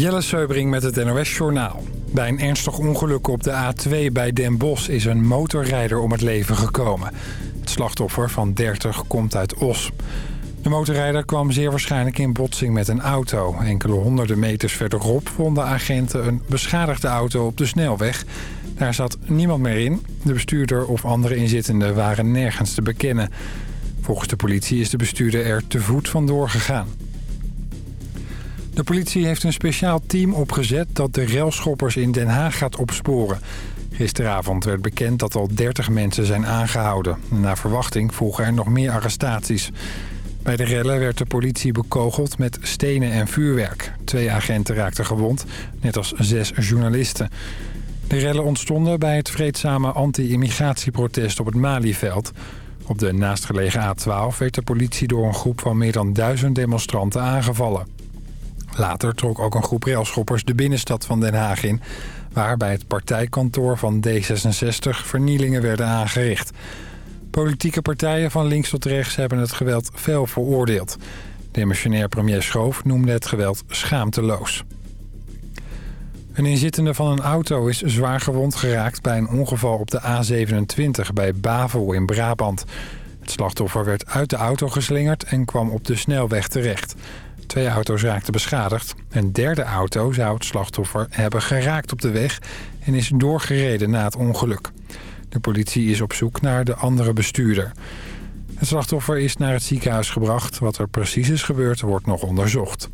Jelle Seubring met het NOS Journaal. Bij een ernstig ongeluk op de A2 bij Den Bosch is een motorrijder om het leven gekomen. Het slachtoffer van 30 komt uit Os. De motorrijder kwam zeer waarschijnlijk in botsing met een auto. Enkele honderden meters verderop vonden agenten een beschadigde auto op de snelweg. Daar zat niemand meer in. De bestuurder of andere inzittenden waren nergens te bekennen. Volgens de politie is de bestuurder er te voet vandoor gegaan. De politie heeft een speciaal team opgezet dat de railschoppers in Den Haag gaat opsporen. Gisteravond werd bekend dat al 30 mensen zijn aangehouden. Na verwachting volgen er nog meer arrestaties. Bij de rellen werd de politie bekogeld met stenen en vuurwerk. Twee agenten raakten gewond, net als zes journalisten. De rellen ontstonden bij het vreedzame anti-immigratieprotest op het Malieveld. Op de naastgelegen A12 werd de politie door een groep van meer dan duizend demonstranten aangevallen. Later trok ook een groep railschoppers de binnenstad van Den Haag in... waar bij het partijkantoor van D66 vernielingen werden aangericht. Politieke partijen van links tot rechts hebben het geweld fel veroordeeld. Demissionair premier Schoof noemde het geweld schaamteloos. Een inzittende van een auto is zwaar gewond geraakt bij een ongeval op de A27 bij Bavel in Brabant. Het slachtoffer werd uit de auto geslingerd en kwam op de snelweg terecht. Twee auto's raakten beschadigd. Een derde auto zou het slachtoffer hebben geraakt op de weg... en is doorgereden na het ongeluk. De politie is op zoek naar de andere bestuurder. Het slachtoffer is naar het ziekenhuis gebracht. Wat er precies is gebeurd wordt nog onderzocht.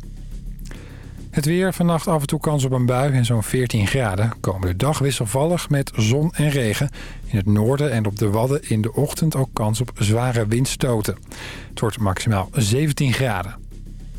Het weer, vannacht af en toe kans op een bui en zo'n 14 graden. Komende dag wisselvallig met zon en regen. In het noorden en op de Wadden in de ochtend ook kans op zware windstoten. Het wordt maximaal 17 graden.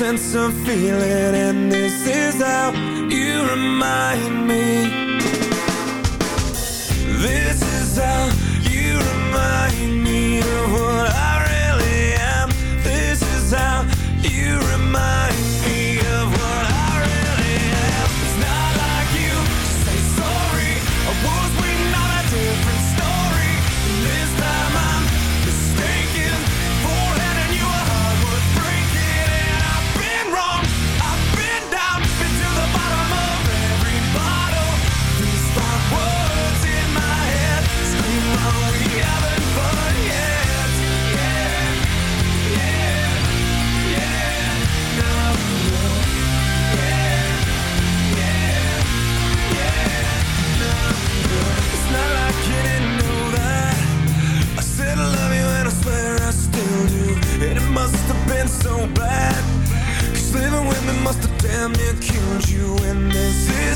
sense of feeling.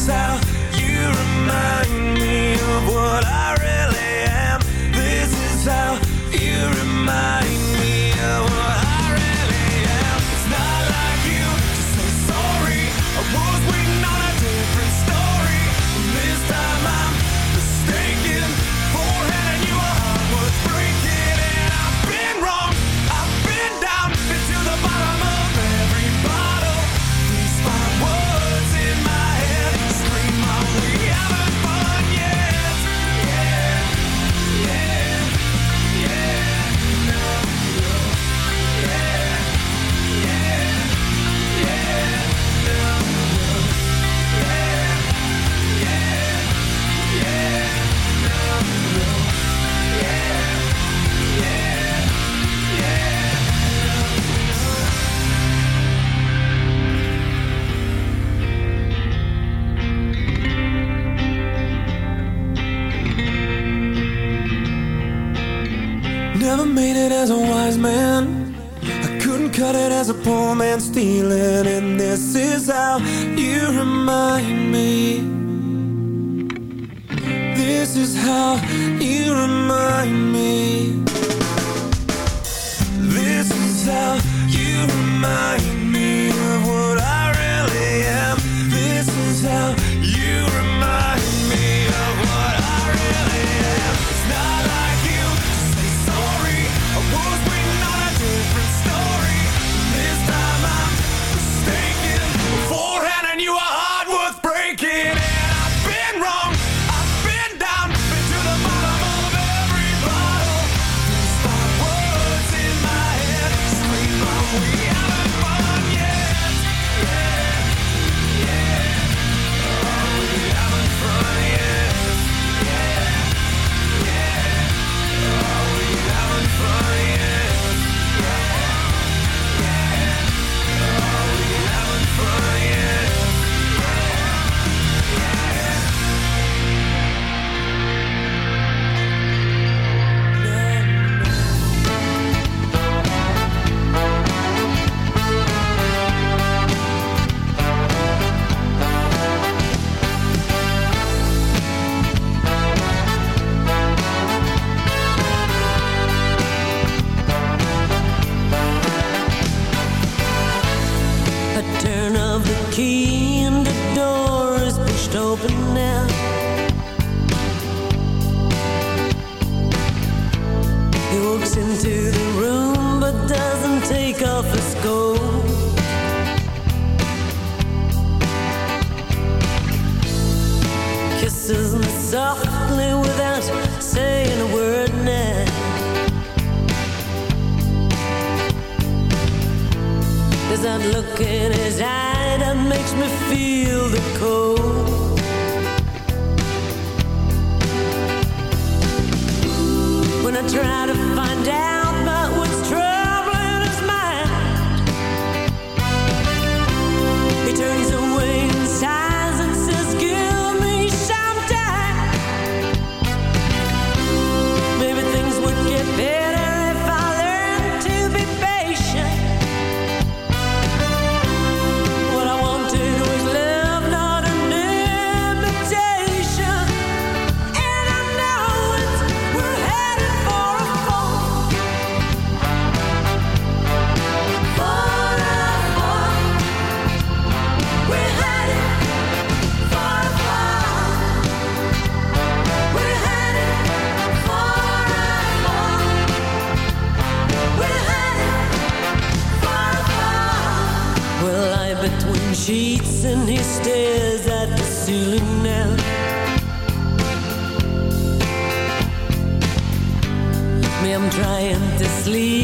out. cut it as a poor man stealing And this is how you remind me. This is how you remind me. This is how you remind me look in his eye that makes me feel the cold. ceiling now. Me, I'm trying to sleep.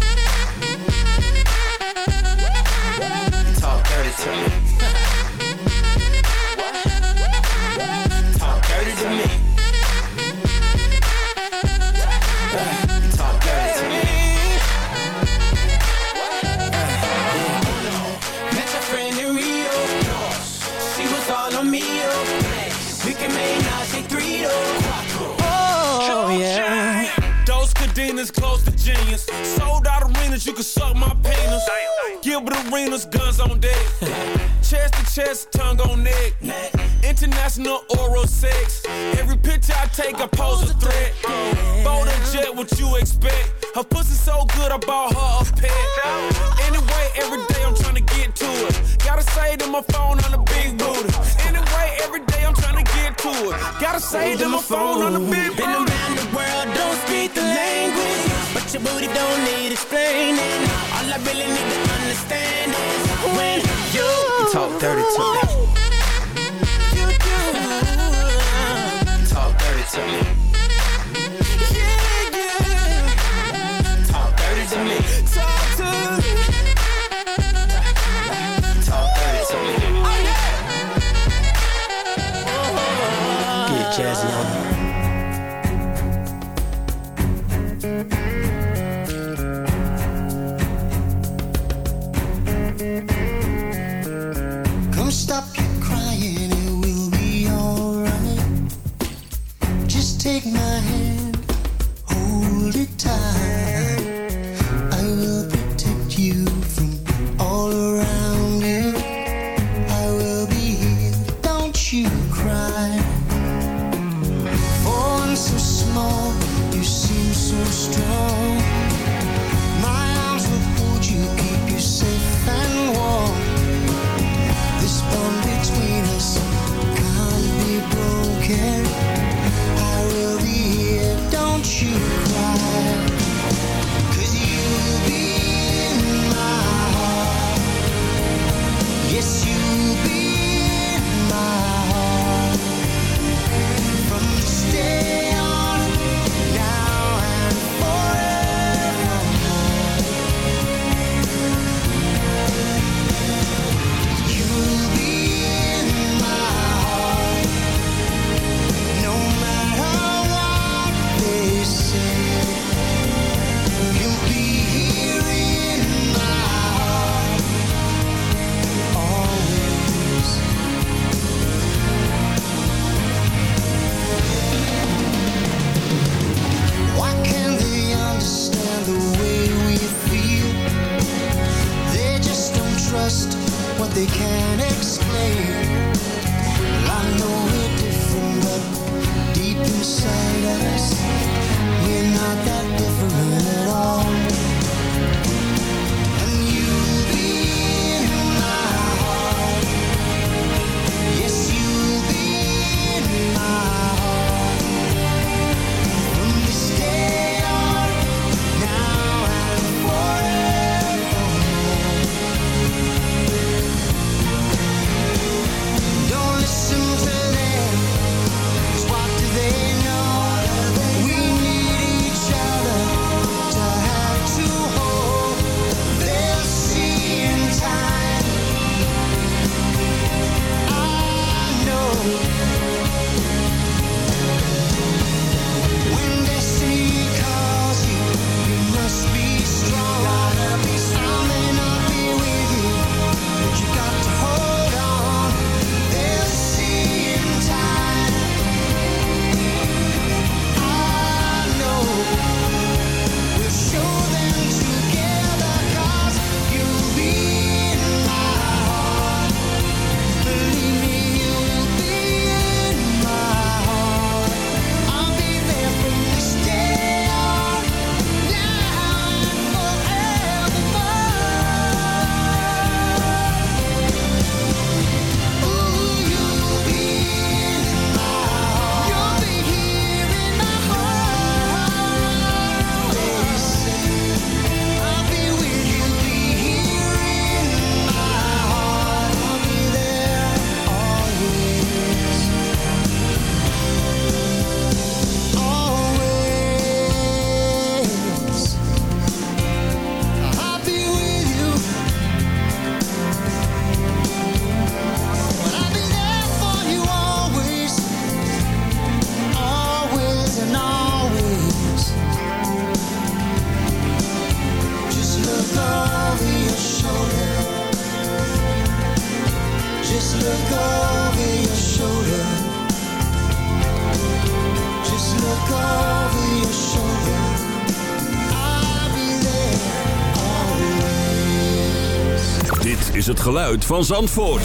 geluid van Zandvoort.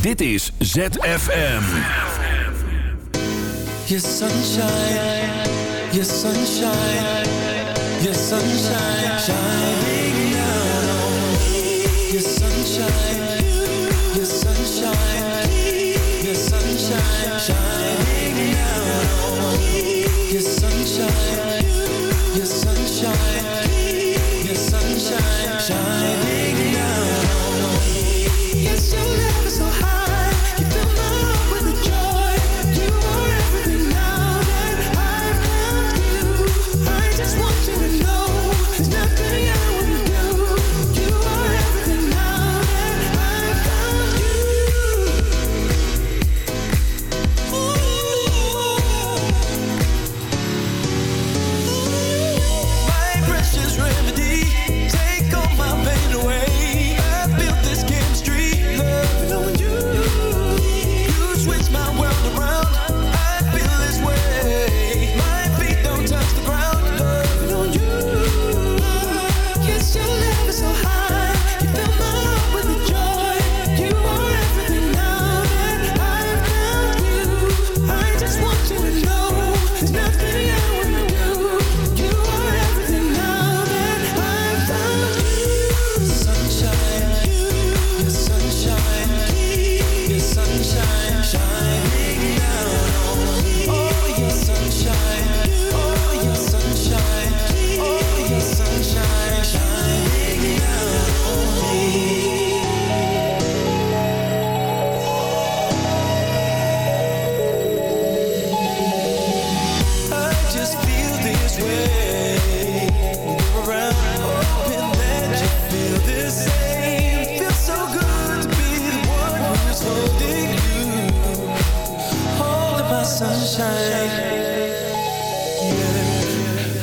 Dit is ZFM. Your sunshine, your sunshine, your sunshine, shining down on me. Your sunshine.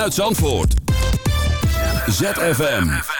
Vanuit Zandvoort. ZFM.